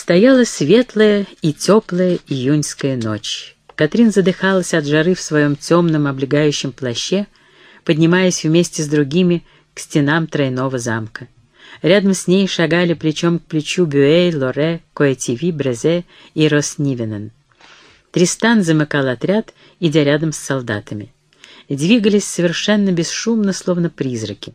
Стояла светлая и теплая июньская ночь. Катрин задыхалась от жары в своем темном облегающем плаще, поднимаясь вместе с другими к стенам тройного замка. Рядом с ней шагали плечом к плечу Бюэй, Лоре, Коэтиви, Брезе и Роснивенен. Тристан замыкал отряд, идя рядом с солдатами. Двигались совершенно бесшумно, словно призраки.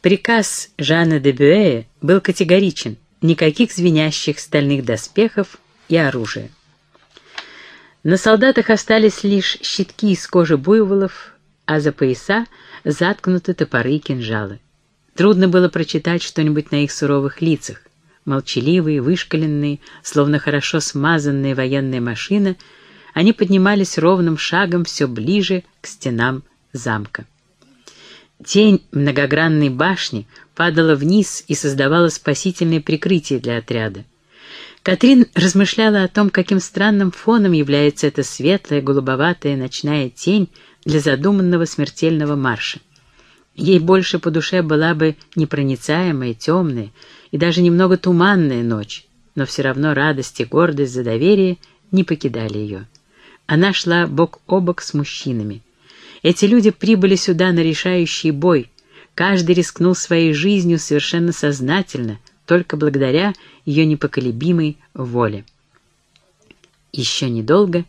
Приказ Жана де Бюэя был категоричен — никаких звенящих стальных доспехов и оружия. На солдатах остались лишь щитки из кожи буйволов, а за пояса заткнуты топоры и кинжалы. Трудно было прочитать что-нибудь на их суровых лицах. Молчаливые, вышкаленные, словно хорошо смазанные военные машины, они поднимались ровным шагом все ближе к стенам замка. Тень многогранной башни падала вниз и создавала спасительное прикрытие для отряда. Катрин размышляла о том, каким странным фоном является эта светлая голубоватая ночная тень для задуманного смертельного марша. Ей больше по душе была бы непроницаемая, темная и даже немного туманная ночь, но все равно радость и гордость за доверие не покидали ее. Она шла бок о бок с мужчинами. Эти люди прибыли сюда на решающий бой. Каждый рискнул своей жизнью совершенно сознательно, только благодаря ее непоколебимой воле. Еще недолго,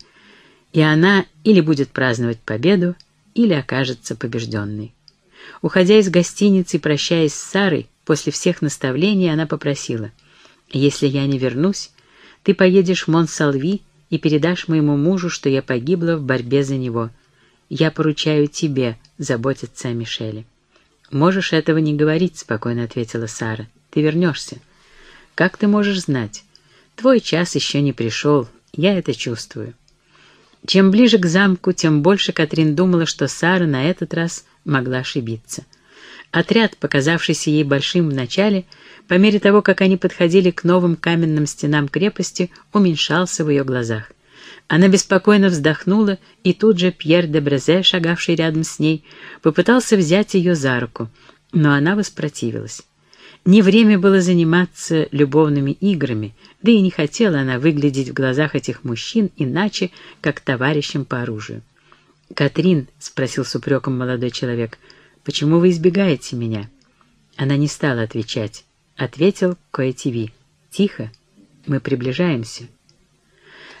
и она или будет праздновать победу, или окажется побежденной. Уходя из гостиницы и прощаясь с Сарой, после всех наставлений она попросила, «Если я не вернусь, ты поедешь в Монсалви и передашь моему мужу, что я погибла в борьбе за него. Я поручаю тебе заботиться о Мишеле». «Можешь этого не говорить», — спокойно ответила Сара. «Ты вернешься». «Как ты можешь знать? Твой час еще не пришел, я это чувствую». Чем ближе к замку, тем больше Катрин думала, что Сара на этот раз могла ошибиться. Отряд, показавшийся ей большим вначале, по мере того, как они подходили к новым каменным стенам крепости, уменьшался в ее глазах. Она беспокойно вздохнула, и тут же Пьер де Брезе, шагавший рядом с ней, попытался взять ее за руку, но она воспротивилась. Не время было заниматься любовными играми, да и не хотела она выглядеть в глазах этих мужчин иначе, как товарищем по оружию. «Катрин», — спросил с упреком молодой человек, — «почему вы избегаете меня?» Она не стала отвечать. Ответил Коэтиви. «Тихо, мы приближаемся».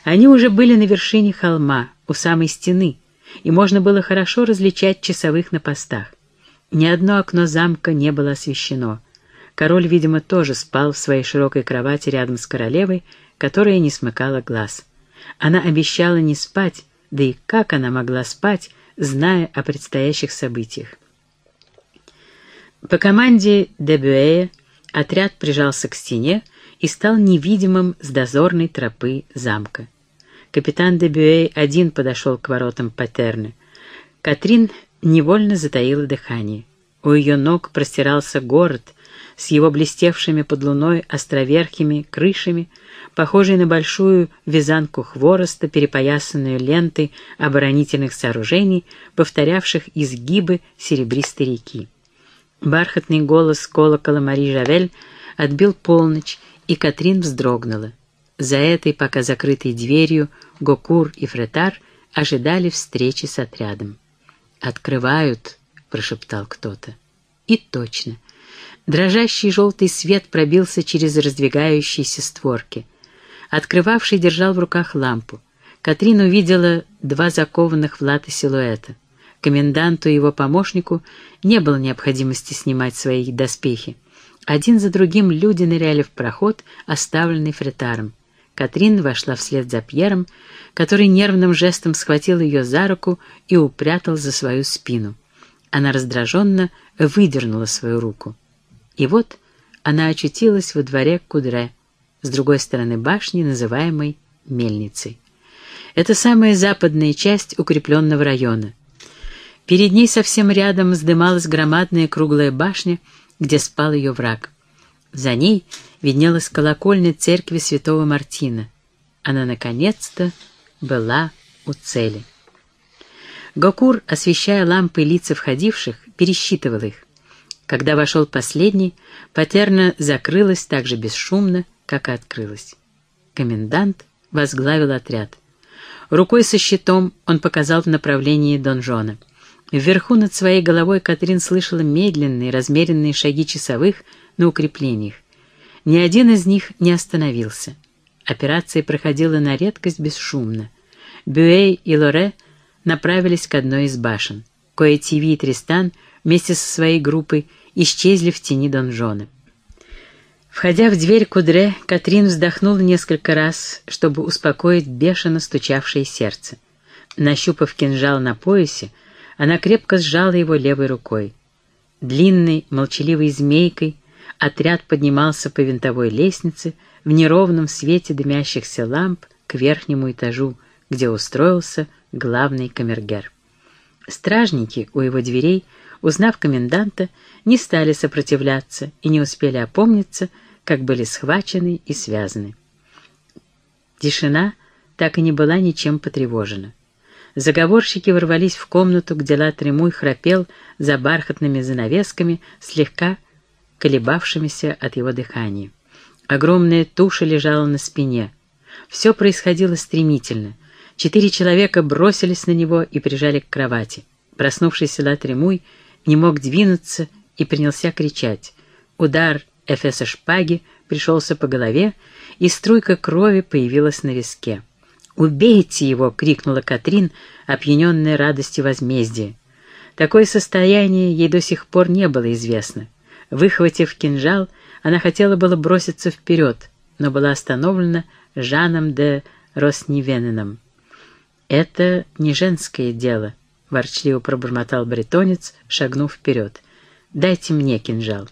Они уже были на вершине холма, у самой стены, и можно было хорошо различать часовых на постах. Ни одно окно замка не было освещено. Король, видимо, тоже спал в своей широкой кровати рядом с королевой, которая не смыкала глаз. Она обещала не спать, да и как она могла спать, зная о предстоящих событиях? По команде Дебюэя отряд прижался к стене и стал невидимым с дозорной тропы замка. Капитан Дебюэй один подошел к воротам Патерны. Катрин невольно затаила дыхание. У ее ног простирался город, с его блестевшими под луной островерхими крышами, похожей на большую вязанку хвороста, перепоясанную лентой оборонительных сооружений, повторявших изгибы серебристой реки. Бархатный голос колокола Мари Жавель отбил полночь, и Катрин вздрогнула. За этой, пока закрытой дверью, Гокур и Фретар ожидали встречи с отрядом. «Открывают», — прошептал кто-то. И точно. Дрожащий желтый свет пробился через раздвигающиеся створки. Открывавший держал в руках лампу. Катрин увидела два закованных в латы силуэта. Коменданту и его помощнику не было необходимости снимать свои доспехи. Один за другим люди ныряли в проход, оставленный фретаром. Катрин вошла вслед за Пьером, который нервным жестом схватил ее за руку и упрятал за свою спину. Она раздраженно выдернула свою руку. И вот она очутилась во дворе Кудре, с другой стороны башни, называемой Мельницей. Это самая западная часть укрепленного района. Перед ней совсем рядом вздымалась громадная круглая башня, где спал ее враг. За ней виднелась колокольня церкви святого Мартина. Она, наконец-то, была у цели. Гокур, освещая лампой лица входивших, пересчитывал их. Когда вошел последний, патерна закрылась так же бесшумно, как и открылась. Комендант возглавил отряд. Рукой со щитом он показал в направлении донжона. Вверху над своей головой Катрин слышала медленные, размеренные шаги часовых на укреплениях. Ни один из них не остановился. Операция проходила на редкость бесшумно. Бюэй и Лоре направились к одной из башен. Коэтиви и Тристан вместе со своей группой исчезли в тени донжона. Входя в дверь Кудре, Катрин вздохнула несколько раз, чтобы успокоить бешено стучавшее сердце. Нащупав кинжал на поясе, она крепко сжала его левой рукой. Длинной, молчаливой змейкой отряд поднимался по винтовой лестнице в неровном свете дымящихся ламп к верхнему этажу, где устроился главный камергер. Стражники у его дверей, узнав коменданта, не стали сопротивляться и не успели опомниться, как были схвачены и связаны. Тишина так и не была ничем потревожена. Заговорщики ворвались в комнату, где Латремуй храпел за бархатными занавесками, слегка колебавшимися от его дыхания. Огромная туша лежала на спине. Все происходило стремительно. Четыре человека бросились на него и прижали к кровати. Проснувшийся Латремуй не мог двинуться и принялся кричать. Удар Эфеса шпаги пришелся по голове, и струйка крови появилась на виске. «Убейте его!» — крикнула Катрин, опьяненная радостью возмездия. Такое состояние ей до сих пор не было известно. Выхватив кинжал, она хотела было броситься вперед, но была остановлена Жаном де Роснивененом. «Это не женское дело», — ворчливо пробормотал бретонец, шагнув вперед. «Дайте мне кинжал».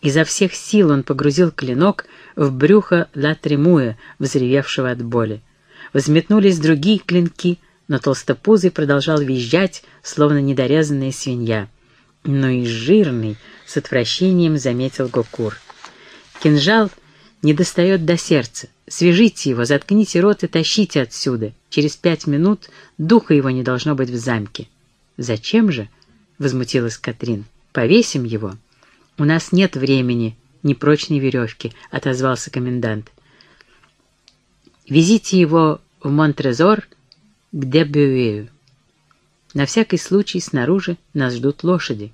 Изо всех сил он погрузил клинок в брюхо Ла Тремуя, взревевшего от боли. Взметнулись другие клинки, но толстопузый продолжал визжать, словно недорезанная свинья. «Ну и жирный!» — с отвращением заметил Гокур. «Кинжал не достает до сердца. Свяжите его, заткните рот и тащите отсюда. Через пять минут духа его не должно быть в замке». «Зачем же?» — возмутилась Катрин. «Повесим его». «У нас нет времени, непрочной веревки», — отозвался комендант. «Везите его в Монтрезор, где Бюэю. На всякий случай снаружи нас ждут лошади.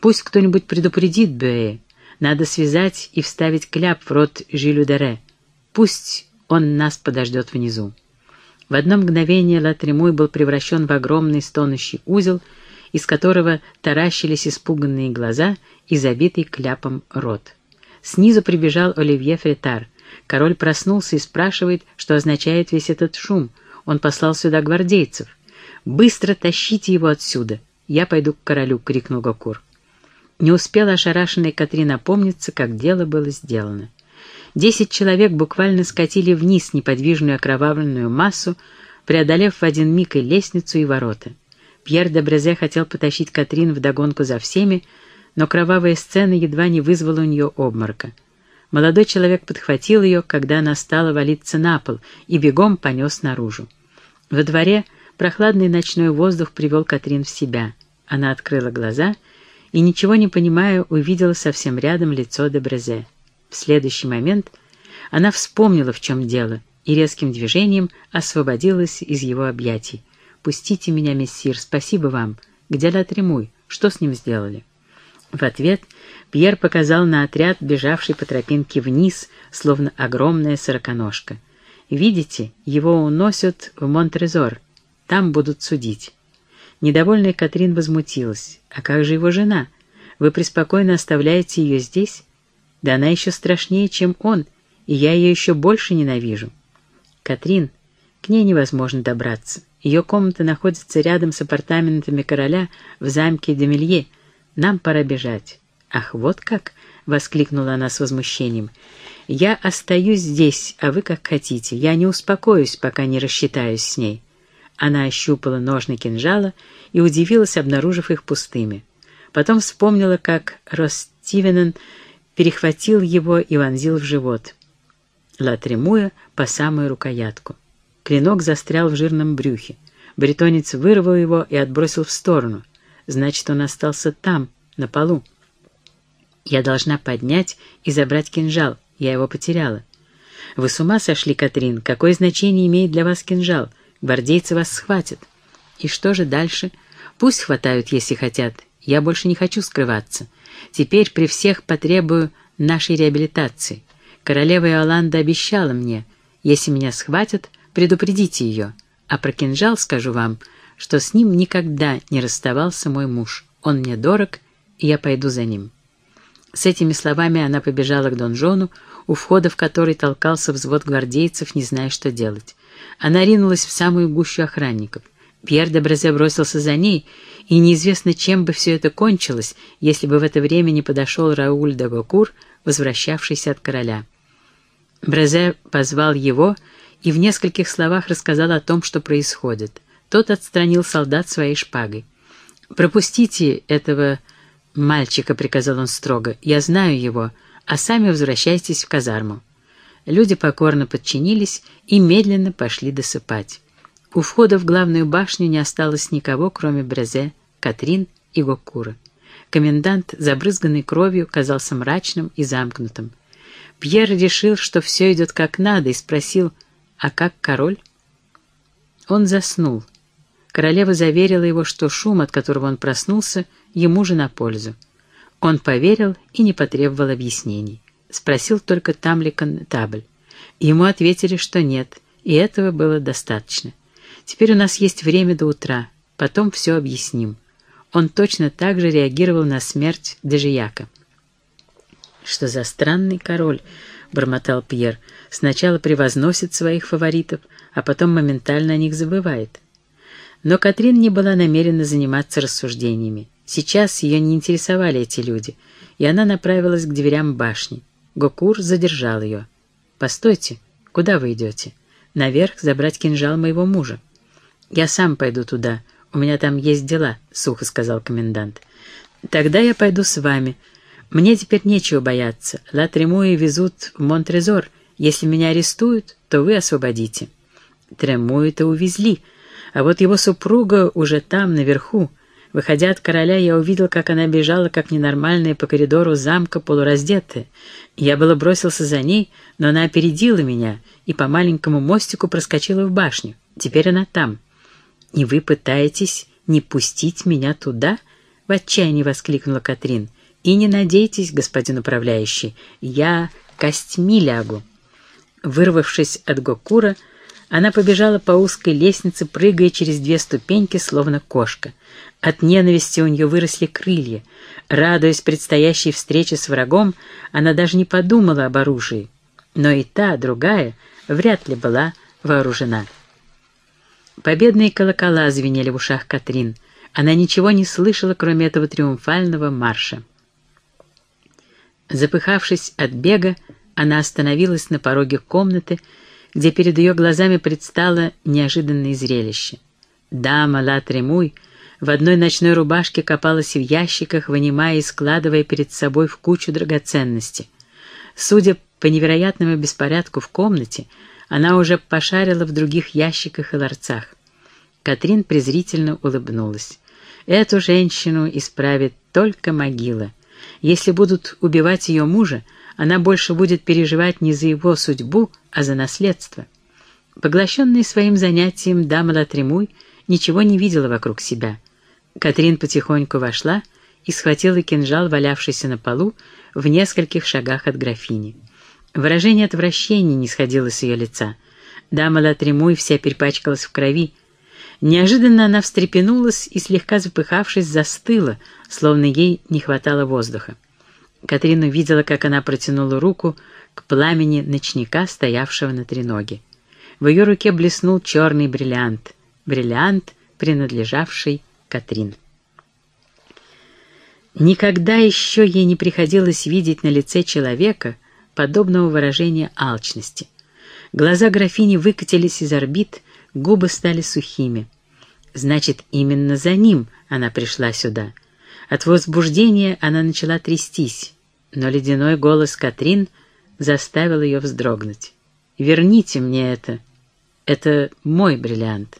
Пусть кто-нибудь предупредит Бюэ. Надо связать и вставить кляп в рот Жилю Дере. Пусть он нас подождет внизу. В одно мгновение Латремуй был превращен в огромный стонущий узел, из которого таращились испуганные глаза и забитый кляпом рот. Снизу прибежал Оливье Фретар. Король проснулся и спрашивает, что означает весь этот шум. Он послал сюда гвардейцев. «Быстро тащите его отсюда!» «Я пойду к королю!» — крикнул Гокур. Не успела ошарашенная Катрин опомниться, как дело было сделано. Десять человек буквально скатили вниз неподвижную окровавленную массу, преодолев в один миг и лестницу, и ворота. Пьер де Брезе хотел потащить Катрин вдогонку за всеми, но кровавая сцена едва не вызвала у нее обморока. Молодой человек подхватил ее, когда она стала валиться на пол, и бегом понес наружу. Во дворе прохладный ночной воздух привел Катрин в себя. Она открыла глаза и, ничего не понимая, увидела совсем рядом лицо Дебрезе. В следующий момент она вспомнила, в чем дело, и резким движением освободилась из его объятий. «Пустите меня, мессир, спасибо вам. Где Латремуй? Что с ним сделали?» В ответ Пьер показал на отряд, бежавший по тропинке вниз, словно огромная сороконожка. «Видите, его уносят в Монтрезор. Там будут судить». Недовольная Катрин возмутилась. «А как же его жена? Вы преспокойно оставляете ее здесь? Да она еще страшнее, чем он, и я ее еще больше ненавижу». «Катрин, к ней невозможно добраться. Ее комната находится рядом с апартаментами короля в замке Демелье. Нам пора бежать». «Ах, вот как!» — воскликнула она с возмущением. «Я остаюсь здесь, а вы как хотите. Я не успокоюсь, пока не рассчитаюсь с ней». Она ощупала ножны кинжала и удивилась, обнаружив их пустыми. Потом вспомнила, как Ростивенен перехватил его и вонзил в живот. Латремуя по самую рукоятку. Клинок застрял в жирном брюхе. Бретонец вырвал его и отбросил в сторону. Значит, он остался там, на полу. Я должна поднять и забрать кинжал. Я его потеряла. «Вы с ума сошли, Катрин? Какое значение имеет для вас кинжал? Гвардейцы вас схватят». «И что же дальше? Пусть хватают, если хотят. Я больше не хочу скрываться. Теперь при всех потребую нашей реабилитации. Королева Иоланда обещала мне, если меня схватят, предупредите ее. А про кинжал скажу вам, что с ним никогда не расставался мой муж. Он мне дорог, и я пойду за ним». С этими словами она побежала к донжону, у входа в который толкался взвод гвардейцев, не зная, что делать. Она ринулась в самую гущу охранников. Пьер де Брезе бросился за ней, и неизвестно, чем бы все это кончилось, если бы в это время не подошел Рауль де Гокур, возвращавшийся от короля. Брезе позвал его и в нескольких словах рассказал о том, что происходит. Тот отстранил солдат своей шпагой. «Пропустите этого мальчика», — приказал он строго, — «я знаю его, а сами возвращайтесь в казарму». Люди покорно подчинились и медленно пошли досыпать. У входа в главную башню не осталось никого, кроме Брезе, Катрин и Гоккура. Комендант, забрызганный кровью, казался мрачным и замкнутым. Пьер решил, что все идет как надо, и спросил, а как король? Он заснул. Королева заверила его, что шум, от которого он проснулся, ему же на пользу. Он поверил и не потребовал объяснений. Спросил только Тамликон Табль. Ему ответили, что нет, и этого было достаточно. Теперь у нас есть время до утра, потом все объясним. Он точно так же реагировал на смерть Дежияка. «Что за странный король?» — бормотал Пьер. «Сначала превозносит своих фаворитов, а потом моментально о них забывает». Но Катрин не была намерена заниматься рассуждениями. Сейчас ее не интересовали эти люди, и она направилась к дверям башни. Гокур задержал ее. «Постойте, куда вы идете?» «Наверх забрать кинжал моего мужа». «Я сам пойду туда. У меня там есть дела», — сухо сказал комендант. «Тогда я пойду с вами. Мне теперь нечего бояться. Ла Тремуи везут в Монтрезор. Если меня арестуют, то вы освободите». Тремуи-то увезли, а вот его супруга уже там, наверху. Выходя от короля, я увидел, как она бежала, как ненормальная, по коридору замка полураздетая. Я было бросился за ней, но она опередила меня и по маленькому мостику проскочила в башню. Теперь она там. «И вы пытаетесь не пустить меня туда?» — в отчаянии воскликнула Катрин. «И не надейтесь, господин управляющий, я костьми лягу». Вырвавшись от Гокура, она побежала по узкой лестнице, прыгая через две ступеньки, словно кошка. От ненависти у нее выросли крылья. Радуясь предстоящей встрече с врагом, она даже не подумала об оружии. Но и та, другая, вряд ли была вооружена. Победные колокола звенели в ушах Катрин. Она ничего не слышала, кроме этого триумфального марша. Запыхавшись от бега, она остановилась на пороге комнаты, где перед ее глазами предстало неожиданное зрелище. Дама Ла Тремуй в одной ночной рубашке копалась в ящиках, вынимая и складывая перед собой в кучу драгоценностей. Судя по невероятному беспорядку в комнате, она уже пошарила в других ящиках и ларцах. Катрин презрительно улыбнулась. Эту женщину исправит только могила. Если будут убивать ее мужа, она больше будет переживать не за его судьбу, а за наследство. Поглощенная своим занятием дама Латремуй ничего не видела вокруг себя. Катрин потихоньку вошла и схватила кинжал, валявшийся на полу, в нескольких шагах от графини. Выражение отвращения не сходило с ее лица. Дама Латремуй вся перепачкалась в крови. Неожиданно она встрепенулась и, слегка запыхавшись, застыла, словно ей не хватало воздуха. Катрина видела, как она протянула руку к пламени ночника, стоявшего на треноге. В ее руке блеснул черный бриллиант. Бриллиант, принадлежавший Катрин. Никогда еще ей не приходилось видеть на лице человека, подобного выражения алчности. Глаза графини выкатились из орбит, губы стали сухими. Значит, именно за ним она пришла сюда. От возбуждения она начала трястись, но ледяной голос Катрин заставил ее вздрогнуть. «Верните мне это. Это мой бриллиант».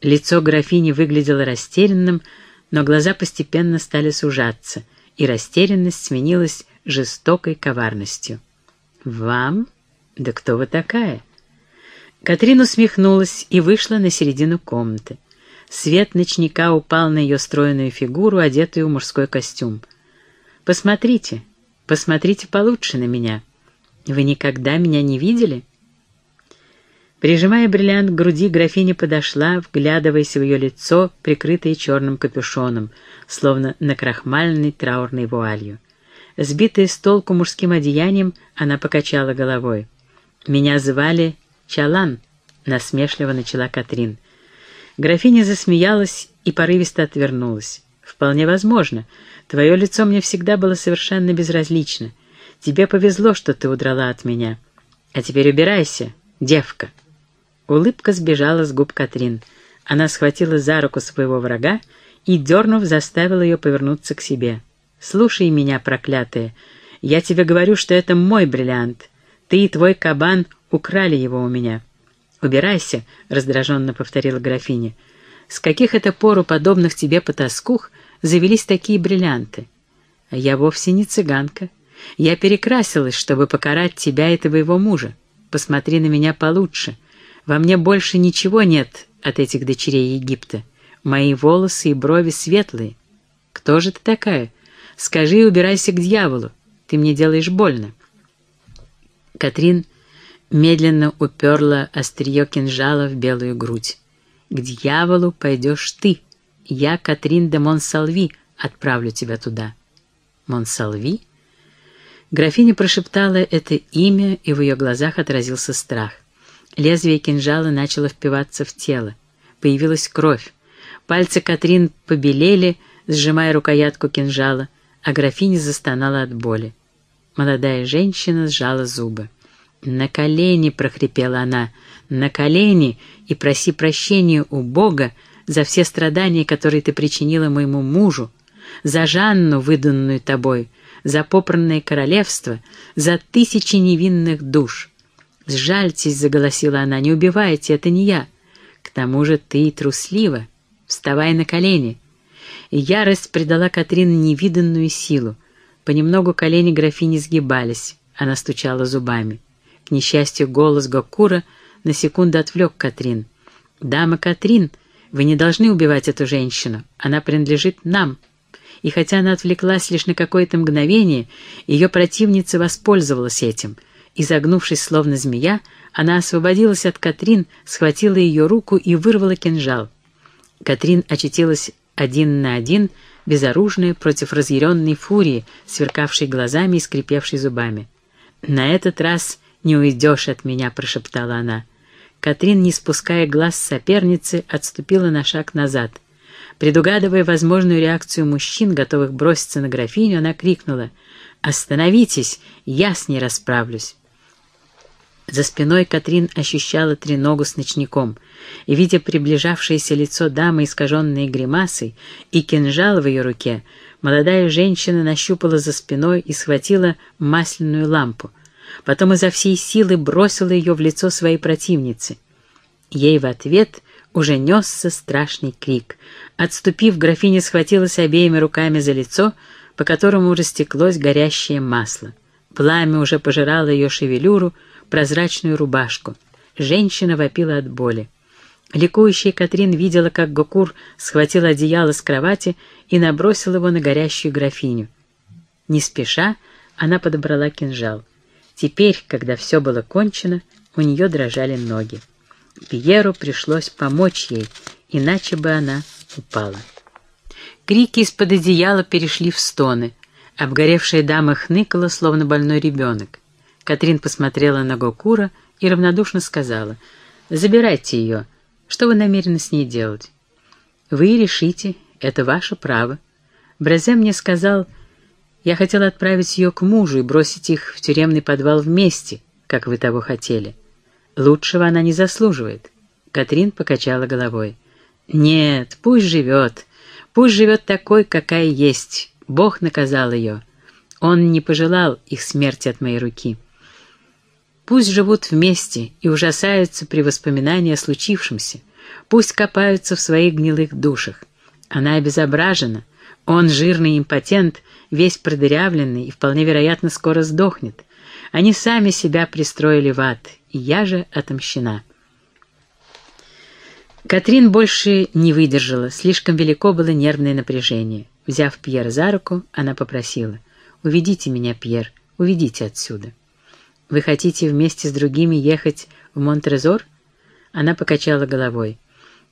Лицо графини выглядело растерянным, но глаза постепенно стали сужаться, и растерянность сменилась жестокой коварностью. «Вам? «Да кто вы такая?» Катрин усмехнулась и вышла на середину комнаты. Свет ночника упал на ее стройную фигуру, одетую в мужской костюм. «Посмотрите, посмотрите получше на меня. Вы никогда меня не видели?» Прижимая бриллиант к груди, графиня подошла, вглядываясь в ее лицо, прикрытое черным капюшоном, словно накрахмаленной траурной вуалью. Сбитая с толку мужским одеянием, она покачала головой. «Меня звали Чалан», — насмешливо начала Катрин. Графиня засмеялась и порывисто отвернулась. «Вполне возможно. Твое лицо мне всегда было совершенно безразлично. Тебе повезло, что ты удрала от меня. А теперь убирайся, девка». Улыбка сбежала с губ Катрин. Она схватила за руку своего врага и, дернув, заставила ее повернуться к себе. «Слушай меня, проклятая. Я тебе говорю, что это мой бриллиант. Ты и твой кабан украли его у меня». «Убирайся», — раздраженно повторила графиня. «С каких это пор у подобных тебе потаскух завелись такие бриллианты?» «Я вовсе не цыганка. Я перекрасилась, чтобы покарать тебя и твоего мужа. Посмотри на меня получше. Во мне больше ничего нет от этих дочерей Египта. Мои волосы и брови светлые. Кто же ты такая? Скажи и убирайся к дьяволу. Ты мне делаешь больно. Катрин медленно уперла острие кинжала в белую грудь. К дьяволу пойдешь ты. Я, Катрин де Монсалви, отправлю тебя туда. Монсалви? Графиня прошептала это имя, и в ее глазах отразился страх. Лезвие кинжала начало впиваться в тело. Появилась кровь. Пальцы Катрин побелели, сжимая рукоятку кинжала, а графиня застонала от боли. Молодая женщина сжала зубы. «На колени!» — прохрипела она. «На колени! И проси прощения у Бога за все страдания, которые ты причинила моему мужу, за Жанну, выданную тобой, за попранное королевство, за тысячи невинных душ». «Сжальтесь», — заголосила она, — «не убивайте, это не я. К тому же ты труслива. Вставай на колени». И ярость придала Катрин невиданную силу. Понемногу колени графини сгибались, она стучала зубами. К несчастью, голос Гокура на секунду отвлек Катрин. «Дама Катрин, вы не должны убивать эту женщину, она принадлежит нам». И хотя она отвлеклась лишь на какое-то мгновение, ее противница воспользовалась этим — Изогнувшись, словно змея, она освободилась от Катрин, схватила ее руку и вырвала кинжал. Катрин очутилась один на один, безоружная против разъяренной фурии, сверкавшей глазами и скрипевшей зубами. «На этот раз не уйдешь от меня», — прошептала она. Катрин, не спуская глаз соперницы, отступила на шаг назад. Предугадывая возможную реакцию мужчин, готовых броситься на графиню, она крикнула «Остановитесь, я с ней расправлюсь». За спиной Катрин ощущала треногу с ночником, и, видя приближавшееся лицо дамы, искаженной гримасой, и кинжал в ее руке, молодая женщина нащупала за спиной и схватила масляную лампу. Потом изо всей силы бросила ее в лицо своей противницы. Ей в ответ уже несся страшный крик. Отступив, графиня схватилась обеими руками за лицо, по которому растеклось горящее масло. Пламя уже пожирало ее шевелюру, прозрачную рубашку. Женщина вопила от боли. Ликующая Катрин видела, как Гокур схватил одеяло с кровати и набросил его на горящую графиню. Не спеша, она подобрала кинжал. Теперь, когда все было кончено, у нее дрожали ноги. Пьеру пришлось помочь ей, иначе бы она упала. Крики из-под одеяла перешли в стоны. Обгоревшая дама хныкала, словно больной ребенок. Катрин посмотрела на Гокура и равнодушно сказала, «Забирайте ее. Что вы намерены с ней делать?» «Вы решите, это ваше право. Бразе мне сказал, я хотела отправить ее к мужу и бросить их в тюремный подвал вместе, как вы того хотели. Лучшего она не заслуживает». Катрин покачала головой. «Нет, пусть живет. Пусть живет такой, какая есть. Бог наказал ее. Он не пожелал их смерти от моей руки». Пусть живут вместе и ужасаются при воспоминании о случившемся. Пусть копаются в своих гнилых душах. Она обезображена, он жирный импотент, весь продырявленный и вполне вероятно скоро сдохнет. Они сами себя пристроили в ад, и я же отомщена. Катрин больше не выдержала, слишком велико было нервное напряжение. Взяв Пьера за руку, она попросила, «Уведите меня, Пьер, уведите отсюда». «Вы хотите вместе с другими ехать в Монтрезор?» Она покачала головой.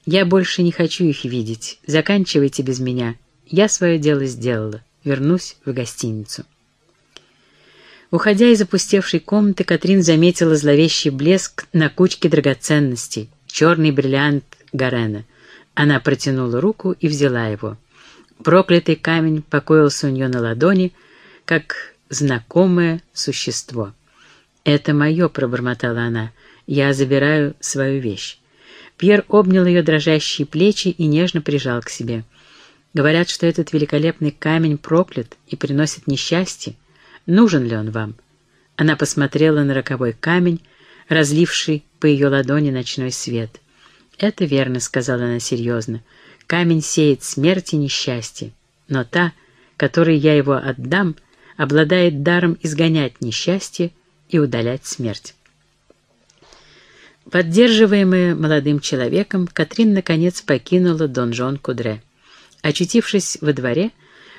«Я больше не хочу их видеть. Заканчивайте без меня. Я свое дело сделала. Вернусь в гостиницу». Уходя из опустевшей комнаты, Катрин заметила зловещий блеск на кучке драгоценностей, черный бриллиант Гарена. Она протянула руку и взяла его. Проклятый камень покоился у нее на ладони, как знакомое существо. «Это мое», — пробормотала она, — «я забираю свою вещь». Пьер обнял ее дрожащие плечи и нежно прижал к себе. «Говорят, что этот великолепный камень проклят и приносит несчастье. Нужен ли он вам?» Она посмотрела на роковой камень, разливший по ее ладони ночной свет. «Это верно», — сказала она серьезно. «Камень сеет смерть и несчастье, но та, которой я его отдам, обладает даром изгонять несчастье и удалять смерть». Поддерживаемая молодым человеком, Катрин наконец покинула донжон Кудре. Очутившись во дворе,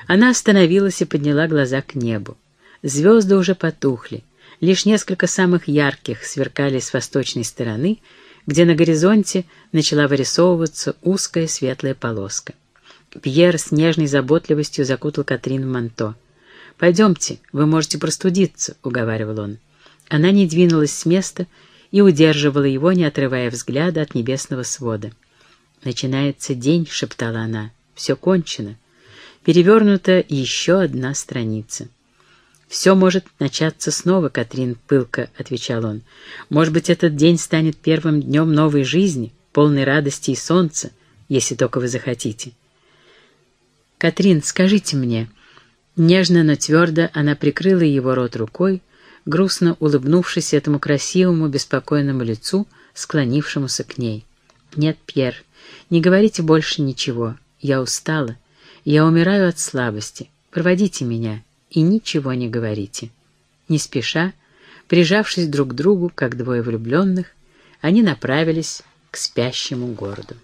она остановилась и подняла глаза к небу. Звезды уже потухли, лишь несколько самых ярких сверкали с восточной стороны — где на горизонте начала вырисовываться узкая светлая полоска. Пьер с нежной заботливостью закутал Катрин в манто. «Пойдемте, вы можете простудиться», — уговаривал он. Она не двинулась с места и удерживала его, не отрывая взгляда от небесного свода. «Начинается день», — шептала она. «Все кончено. Перевернута еще одна страница». «Все может начаться снова, Катрин пылко», — отвечал он. «Может быть, этот день станет первым днем новой жизни, полной радости и солнца, если только вы захотите». «Катрин, скажите мне...» Нежно, но твердо она прикрыла его рот рукой, грустно улыбнувшись этому красивому, беспокойному лицу, склонившемуся к ней. «Нет, Пьер, не говорите больше ничего. Я устала. Я умираю от слабости. Проводите меня» и ничего не говорите. Не спеша, прижавшись друг к другу, как двое влюбленных, они направились к спящему городу.